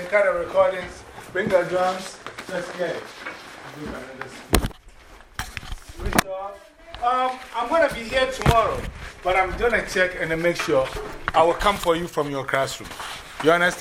recordings. Bring the drums. Let's get it. Um, I'm going to be here tomorrow, but I'm going to check and make sure I will come for you from your classroom. You understand?